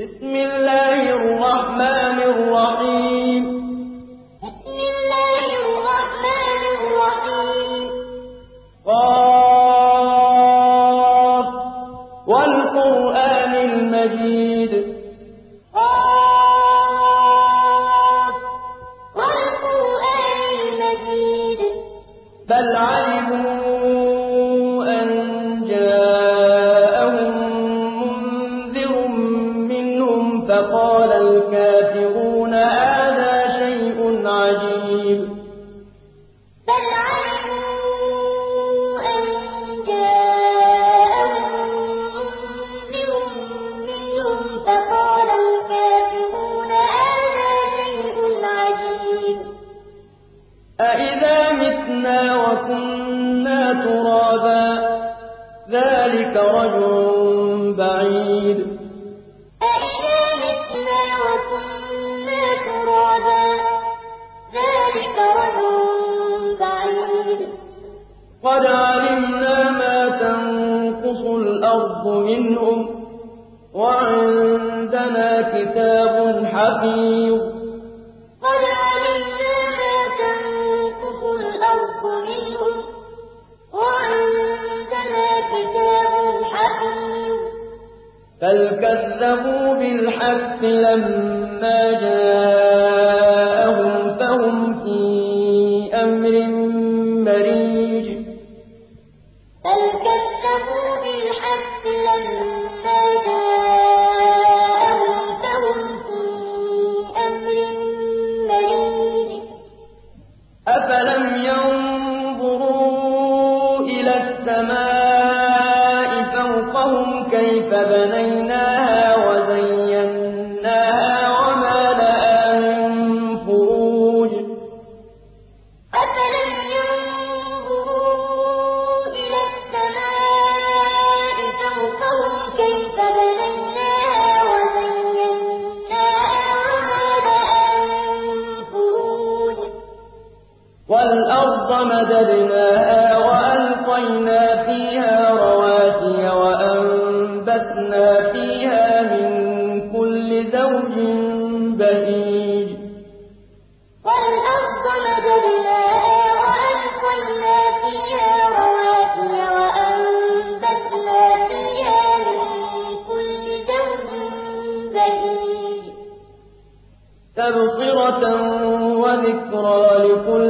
بسم الله الرحمن الرحيم. بسم الله الرحمن الرحيم. قاف. والقرآن المجيد. وكنا ترابا. ذلك رجل بعيد. وكنا ترابا ذلك رجل بعيد قد علمنا ما تنقص الأرض منهم. وعندنا كتاب حفيظ. كذبوا بالحق لما جاءهم والأرض مددناها وألقينا فيها رواسي وأنبتنا فيها من كل زوج بهيج. والأرض مددناها وألقينا فيها رواسي وأنبتنا فيها من كل زوج بهيج. تبصرة وذكرى لكل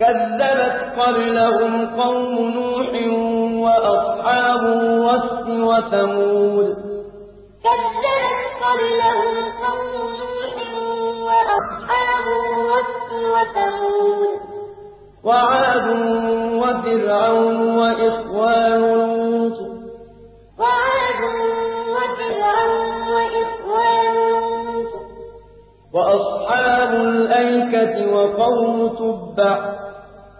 كذبت قبلهم قوم نوح وأصحاب الرس وثمود. كذبت قبلهم قوم نوح وأصحاب الرس وثمود. وعاد وفرعون وإخوان لوط. وعاد وفرعون وإخوان لوط. وأصحاب الأيكة وقوم تبع.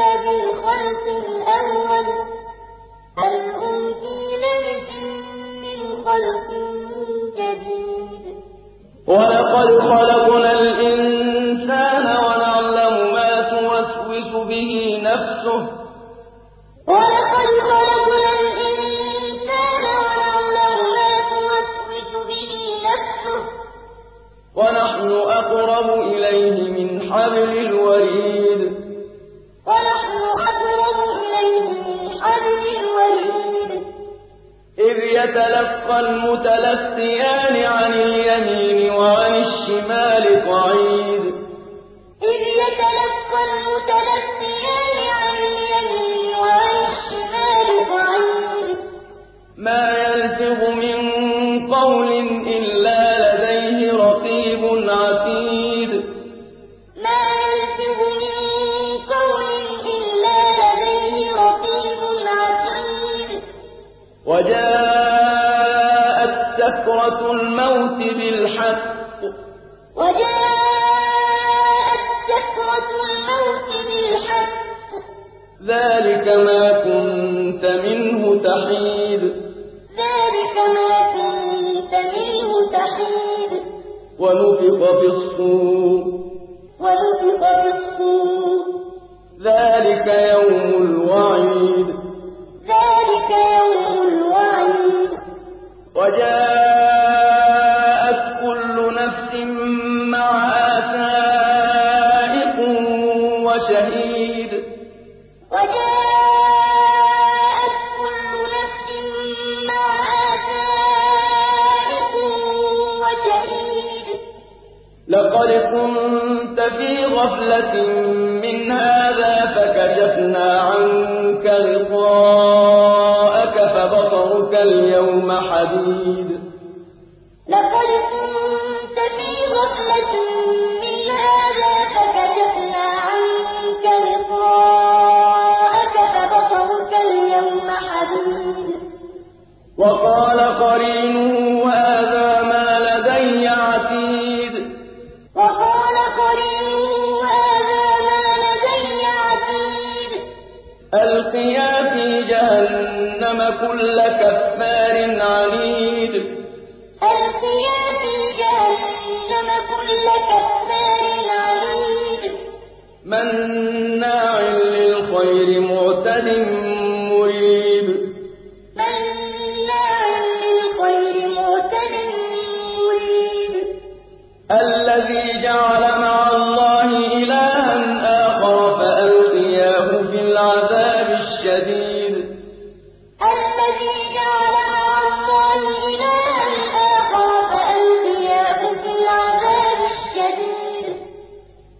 أفعلنا بالخلق الأول بل هم في لبس من خلق جديد إذ يتلقى المتلقيان عن اليمين وعن الشمال قعيد. إذ يتلقى المتلقيان عن اليمين وعن الشمال قعيد. ما يلفظ من قول إلا بالحق. وجاءت سكرة الموت بالحق. ذلك ما كنت منه تحيد. ذلك ما كنت منه تحيد. ونفخ في الصور. ونفخ في الصور. ذلك يوم الوعيد. ذلك يوم الوعيد. وجاءت لقد كنت في غفلة من هذا فكشفنا عنك غطاءك فبصرك اليوم حديد. لقد كنت في غفلة من هذا فكشفنا عنك غطاءك فبصرك اليوم حديد. وقال قرينه كل كفار عنيد. ألقيا في جهنم كل كفار عنيد. مناع للخير معتد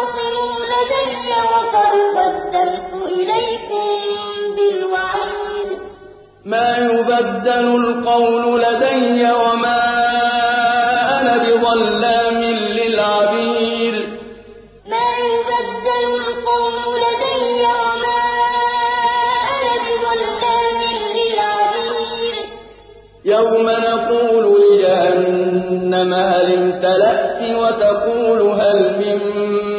تختصموا لدي وقد قدمت إليكم بالوعيد. ما يبدل القول لدي وما أنا بظلام للعبيد. ما يبدل القول لدي وما أنا بظلام للعبيد. يوم نقول لجهنم هل امتلأت وتقول هل من مزيد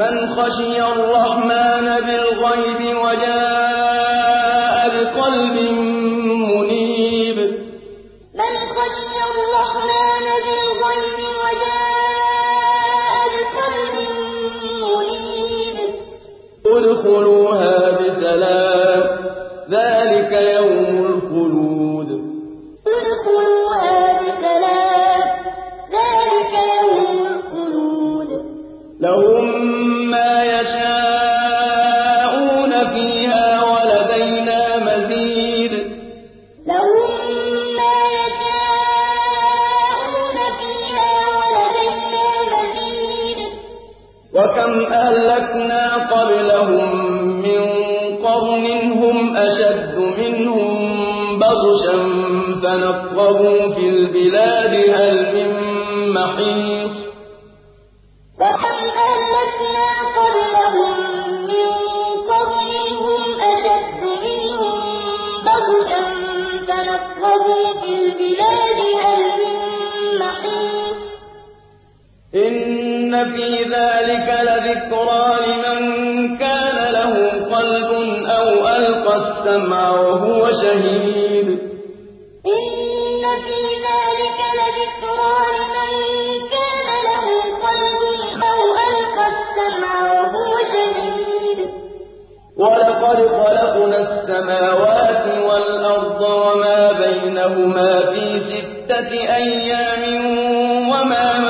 من خشي الرحمن بالغيب وجاء وكم أهلكنا قبلهم من قرن هم أشد منهم بطشا فنقبوا في البلاد هل من محيص وكم أهلكنا قبلهم أشد منهم بطشا فنقبوا في البلاد هل إن في ذلك لذكرى لمن كان له قلب أو ألقى السمع وهو شهيد. إن في ذلك لذكرى لمن كان له قلب أو ألقى السمع وهو شهيد. ولقد خلقنا السماوات والأرض وما بينهما في ستة أيام وما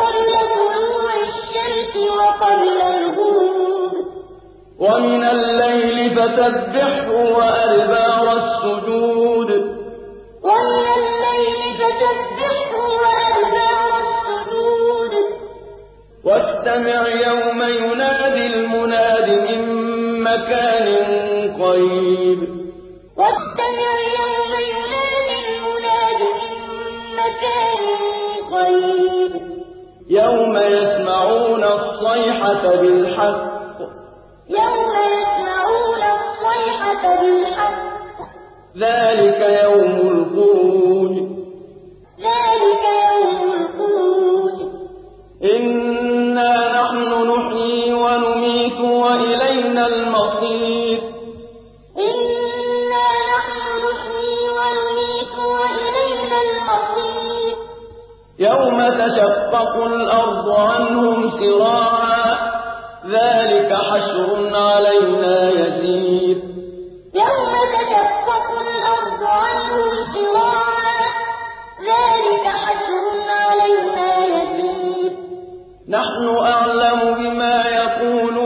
قبل طلوع الشمس وقبل الغروب. ومن الليل فسبحه وأدبار السجود. ومن الليل فسبحه وأدبار السجود. واستمع يوم ينادي المناد من مكان قريب. واستمع يوم ينادي المناد من مكان قريب. يوم يسمعون الصيحة بالحق. يوم يسمعون الصيحة بالحق. ذلك يوم الخروج يوم تشقق الأرض عنهم سراعا ذلك حشر علينا يسير. يوم تشقق الأرض عنهم سراعا ذلك حشر علينا يسير. نحن أعلم بما يقولون.